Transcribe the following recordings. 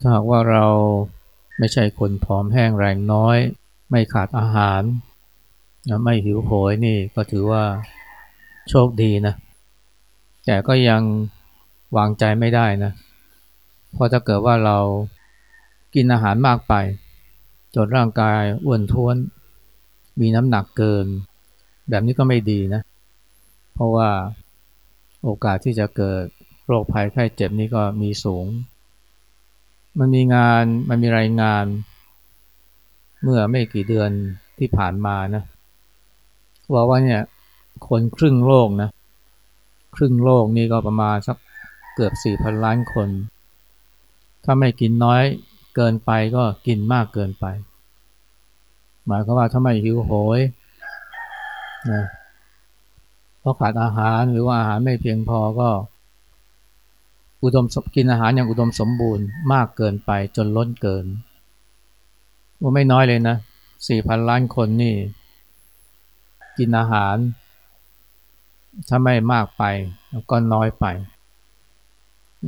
ถ้าหากว่าเราไม่ใช่คนผอมแห้งแรงน้อย ไม่ขาดอาหาร ไม่หิวโหยนี่ก็ถือว่าโชคดีนะ แต่ก็ยังวางใจไม่ได้นะ เพราะถ้าเกิดว่าเรากินอาหารมากไป จนร่างกายอ้วนท้วน มีน้ำหนักเกิน แบบนี้ก็ไม่ดีนะ เพราะว่าโอกาสที่จะเกิดโรคภัยไข้เจ็บนี่ก็มีสูง มันมีงานมันมีรายงาน เมื่อไม่กี่เดือนที่ผ่านมานะว่าว่าเนี่ยคนครึ่งโลกนะครึ่งโลกนี่ก็ประมาณสักเกือบสี่พันล้านคน ถ้าไม่กินน้อยเกินไปก็กินมากเกินไป หมายความว่าถ้าไม่หิวโหยนะเพราะขาดอาหารหรือว่าอาหารไม่เพียงพอก็ อุดมกินอาหารอย่างอุดมสมบูรณ์มากเกินไปจนล้นเกินว่าไม่น้อยเลยนะสี่พันล้านคนนี่ กินอาหาร ถ้าไม่มากไปก็น้อยไป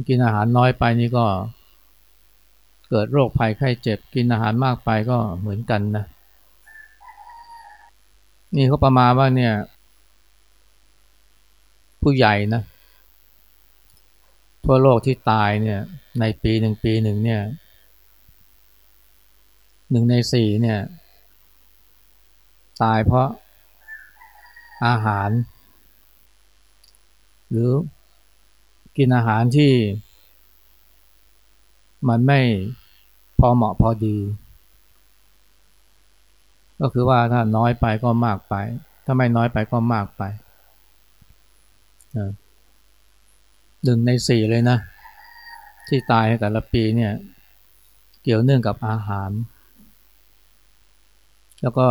กินอาหารน้อยไปนี่ก็ เกิดโรคภัยไข้เจ็บ กินอาหารมากไปก็เหมือนกันนะ นี่เขาประมาณว่าเนี่ย ผู้ใหญ่นะ ทั่วโลกที่ตายเนี่ย ในปีหนึ่งปีหนึ่งเนี่ยหนึ่งในสี่เนี่ย ตายเพราะอาหาร หรือกินอาหารที่ มันไม่พอเหมาะพอดี ก็คือว่าถ้าน้อยไปก็มากไป ถ้าไม่น้อยไปก็มากไป หนึ่งในสี่เลยนะ ที่ตายแต่ละปีเนี่ย เกี่ยวเนื่องกับอาหาร แล้วก็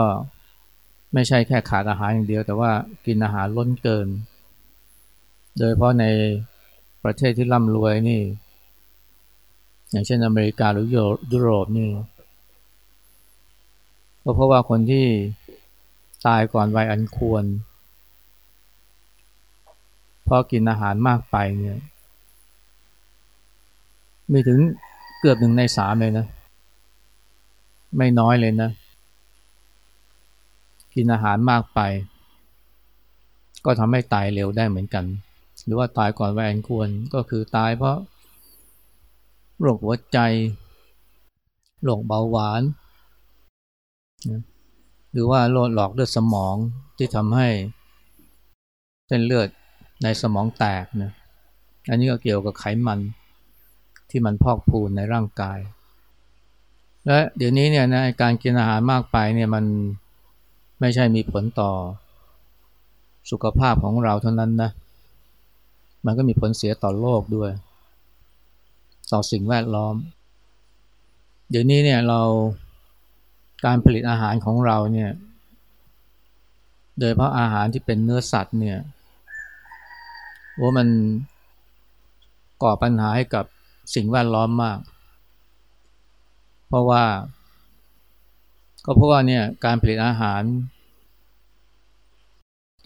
ไม่ใช่แค่ขาดอาหารอย่างเดียว แต่ว่ากินอาหารล้นเกิน โดยเพราะในประเทศที่ร่ำรวยนี่ อย่างเช่นอเมริกาหรือยุโรปนี่ก็เพราะว่าคนที่ตายก่อนวัยอันควรเพราะกินอาหารมากไปเนี่ย มีถึงเกือบหนึ่งในสามเลยนะ ไม่น้อยเลยนะ กินอาหารมากไป ก็ทำให้ตายเร็วได้เหมือนกัน หรือว่าตายก่อนวัยอันควรก็คือตายเพราะโรคหัวใจโรคเบาหวาน หรือว่าโรคหลอกเลือดสมองที่ทำให้เส้นเลือด ในสมองแตกนะอันนี้ก็เกี่ยวกับไขมันที่มันพอกพูนในร่างกาย และเดี๋ยวนี้เนี่ยนะการกินอาหารมากไปเนี่ยมันไม่ใช่มีผลต่อสุขภาพของเราเท่านั้นนะ มันก็มีผลเสียต่อโลกด้วย ต่อสิ่งแวดล้อม เดี๋ยวนี้เนี่ยเราการผลิตอาหารของเราเนี่ย โดยเพราะอาหารที่เป็นเนื้อสัตว์เนี่ย ว่ามันก่อปัญหาให้กับสิ่งแวดล้อมมาก เพราะว่า ก็เพราะว่าเนี่ยการผลิตอาหาร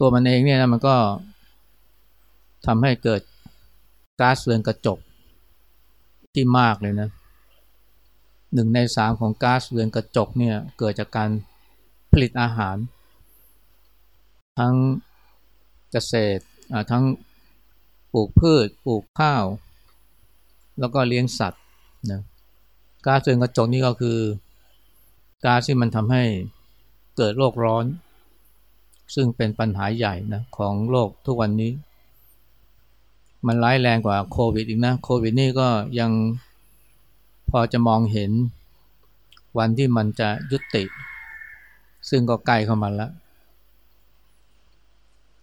ตัวมันเองเนี่ยนะมันก็ทำให้เกิดก๊าซเรือนกระจกที่มากเลยนะหนึ่งในสามของก๊าซเรือนกระจกเนี่ยเกิดจากการผลิตอาหาร ทั้งเกษตรทั้ง ปลูกพืช ปลูกข้าว แล้วก็เลี้ยงสัตว์นะก๊าซเรือนกระจกนี่ก็คือก๊าซที่มันทำให้เกิดโลกร้อน ซึ่งเป็นปัญหาใหญ่นะของโลกทุกวันนี้ มันร้ายแรงกว่าโควิดอีกนะ โควิดนี่ก็ยังพอจะมองเห็นวันที่มันจะยุติ ซึ่งก็ใกล้เข้ามาแล้ว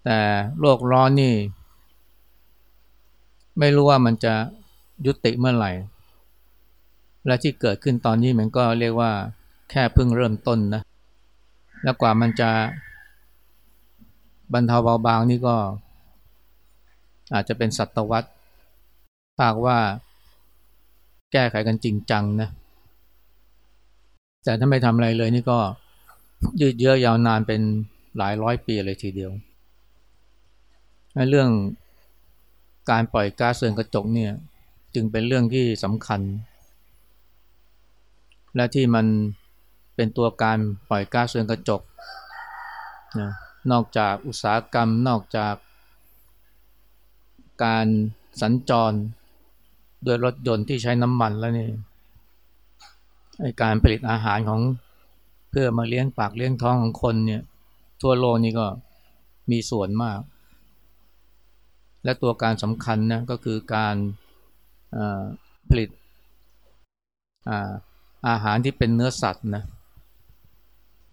แต่โลกร้อนนี่ ไม่รู้ว่ามันจะยุติเมื่อไหร่ และที่เกิดขึ้นตอนนี้มันก็เรียกว่า แค่เพิ่งเริ่มต้นนะ แล้วกว่ามันจะบรรเทาเบาบางนี่ก็ อาจจะเป็นศตวรรษหากว่าแก้ไขกันจริงจังนะ แต่ถ้าไม่ทำอะไรเลยนี่ก็ยืดเยื้อยาวนานเป็นหลายร้อยปีเลยทีเดียว เรื่อง การปล่อยก๊าซเรือนกระจกเนี่ยจึงเป็นเรื่องที่สำคัญ และที่มันเป็นตัวการปล่อยก๊าซเรือนกระจกนะนอกจากอุตสาหกรรมนอกจาก การสัญจรโดยรถยนต์ที่ใช้น้ำมันแล้วนี่การผลิตอาหารของเพื่อมาเลี้ยงปากเลี้ยงท้องของคนเนี่ยทั่วโลกนี่ก็มีส่วนมาก และตัวการสำคัญนะก็คือการผลิตอาอาหารที่เป็นเนื้อสัตว์นะ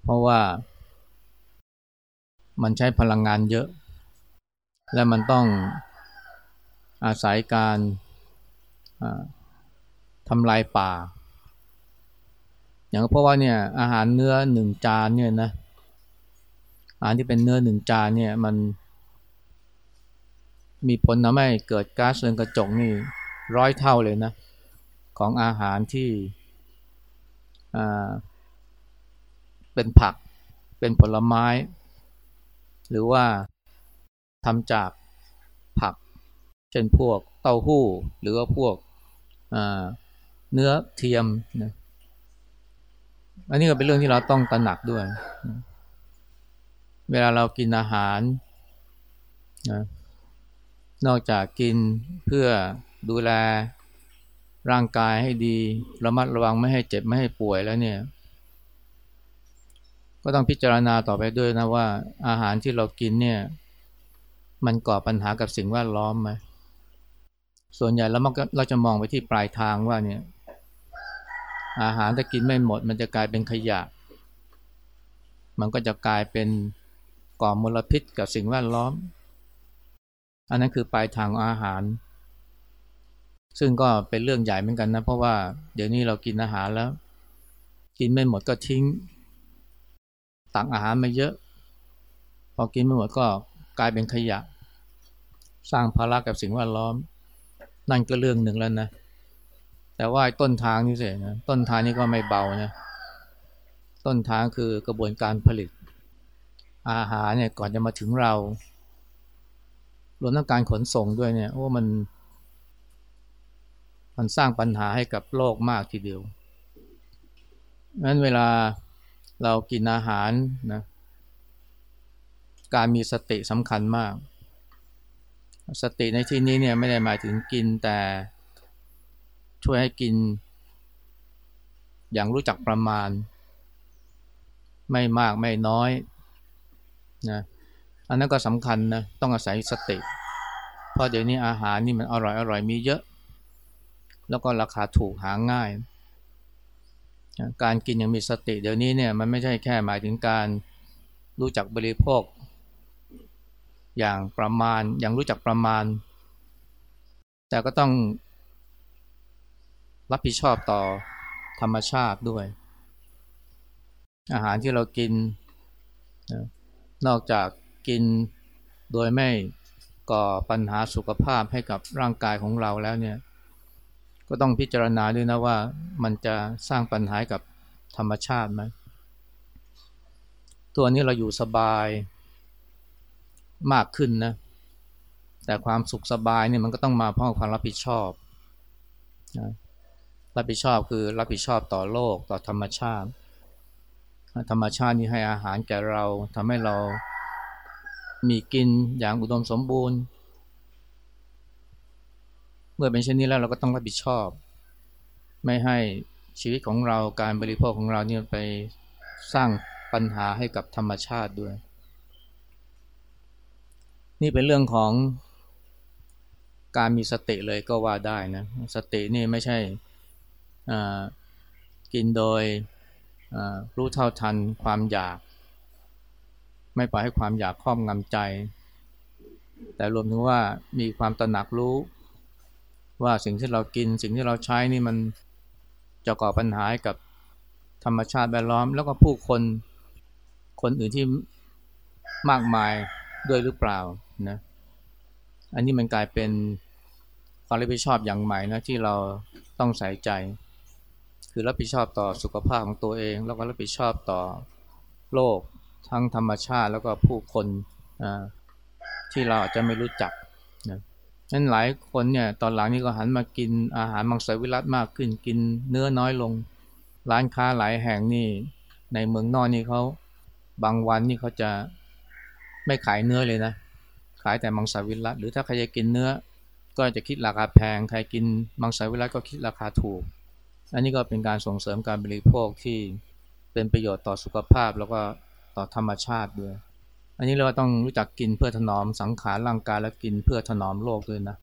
เพราะว่ามันใช้พลังงานเยอะ และมันต้องอาศัยการทำลายป่า อย่างเพราะว่าเนี่ยอาหารเนื้อหนึ่งจานเนี่ยนะอาหารที่เป็นเนื้อหนึ่งจานเนี่ยมัน มีผลทำให้เกิดก๊าซเรือนกระจกนี่ร้อยเท่าเลยนะ ของอาหารที่เป็นผักเป็นผลไม้ หรือว่าทำจากผัก เช่นพวกเต้าหู้ หรือว่าพวกเนื้อเทียมนะอันนี้ก็เป็นเรื่องที่เราต้องตระหนักด้วย เวลาเรากินอาหารนะ นอกจากกินเพื่อดูแลร่างกายให้ดี ระมัดระวังไม่ให้เจ็บไม่ให้ป่วยแล้วเนี่ย ก็ต้องพิจารณาต่อไปด้วยนะว่า อาหารที่เรากินเนี่ย มันก่อปัญหากับสิ่งแวดล้อมไหมส่วนใหญ่แล้วมันก็เราจะมองไปที่ปลายทางว่าเนี่ย อาหารถ้ากินไม่หมด มันจะกลายเป็นขยะ มันก็จะกลายเป็นก่อมลพิษกับสิ่งแวดล้อม อันนั้นคือปลายทางอาหาร ซึ่งก็เป็นเรื่องใหญ่เหมือนกันนะ เพราะว่าเดี๋ยวนี้เรากินอาหารแล้ว กินไม่หมดก็ทิ้ง ตักอาหารมาเยอะ พอกินไม่หมดก็กลายเป็นขยะ สร้างภาระกับสิ่งแวดล้อม นั่นก็เรื่องหนึ่งแล้วนะแต่ว่าต้นทางนี่สินะต้นทางนี่ก็ไม่เบานะต้นทางคือกระบวนการผลิต อาหารเนี่ยก่อนจะมาถึงเรา รวมทั้งการขนส่งด้วยเนี่ยโอ้มัน มันสร้างปัญหาให้กับโลกมากทีเดียวงั้นเวลาเรากินอาหารนะการมีสติสำคัญมาก สติในที่นี้เนี่ยไม่ได้หมายถึงกินแต่ช่วยให้กิน อย่างรู้จักประมาณ ไม่มากไม่น้อยนะ อันนั้นก็สำคัญนะต้องอาศัยสติเพราะเดี๋ยวนี้อาหารนี่มันอร่อยอร่อยมีเยอะ แล้วก็ราคาถูกหาง่าย การกินอย่างมีสติ เดี๋ยวนี้เนี่ยมันไม่ใช่แค่หมายถึงการรู้จักบริโภค อย่างประมาณอย่างรู้จักประมาณ แต่ก็ต้องรับผิดชอบต่อธรรมชาติด้วย อาหารที่เรากิน นอกจาก กินโดยไม่ก่อปัญหาสุขภาพให้กับร่างกายของเราแล้วเนี่ยก็ต้องพิจารณาด้วยนะว่ามันจะสร้างปัญหากับธรรมชาติไหมตัวนี้เราอยู่สบายมากขึ้นนะแต่ความสุขสบายเนี่ยมันก็ต้องมาพร้อมกับความรับผิดชอบนะรับผิดชอบคือรับผิดชอบต่อโลกต่อธรรมชาติ ธรรมชาตินี่ให้อาหารแก่เราทำให้เรา มีกินอย่างอุดมสมบูรณ์ เมื่อเป็นเช่นนี้แล้วเราก็ต้องรับผิดชอบ ไม่ให้ชีวิตของเราการบริโภคของเราเนี่ยไปสร้างปัญหาให้กับธรรมชาติด้วย นี่เป็นเรื่องของการมีสติเลยก็ว่าได้นะ สตินี่ไม่ใช่กินโดยรู้เท่าทันความอยาก ไม่ปล่อยให้ความอยากครอบงำใจ แต่รวมถึงว่ามีความตระหนักรู้ ว่าสิ่งที่เรากินสิ่งที่เราใช้นี่มันจะก่อปัญหากับธรรมชาติแวดล้อม แล้วก็ผู้คนคนอื่นที่มากมายด้วยหรือเปล่านะอันนี้มันกลายเป็นความรับผิดชอบอย่างใหม่นะที่เราต้องใส่ใจ คือรับผิดชอบต่อสุขภาพของตัวเอง แล้วก็รับผิดชอบต่อโลก ทั้งธรรมชาติแล้วก็ผู้คนที่เราอาจจะไม่รู้จักนะนั้นหลายคนเนี่ยตอนหลังนี้ก็หันมากินอาหารมังสวิรัตมากขึ้นกินเนื้อน้อยลง ร้านค้าหลายแห่งนี่ในเมืองนอกนี่เขาบางวันนี่เขาจะไม่ขายเนื้อเลยนะ ขายแต่มังสวิรัตหรือถ้าใครจะกินเนื้อ ก็จะคิดราคาแพง ใครกินมังสวิรัตก็คิดราคาถูก อันนี้ก็เป็นการส่งเสริมการบริโภคที่เป็นประโยชน์ต่อสุขภาพแล้วก็ ต่อธรรมชาติด้วย อันนี้เราต้องรู้จักกินเพื่อถนอมสังขารร่างกายและกินเพื่อถนอมโลกด้วยนะ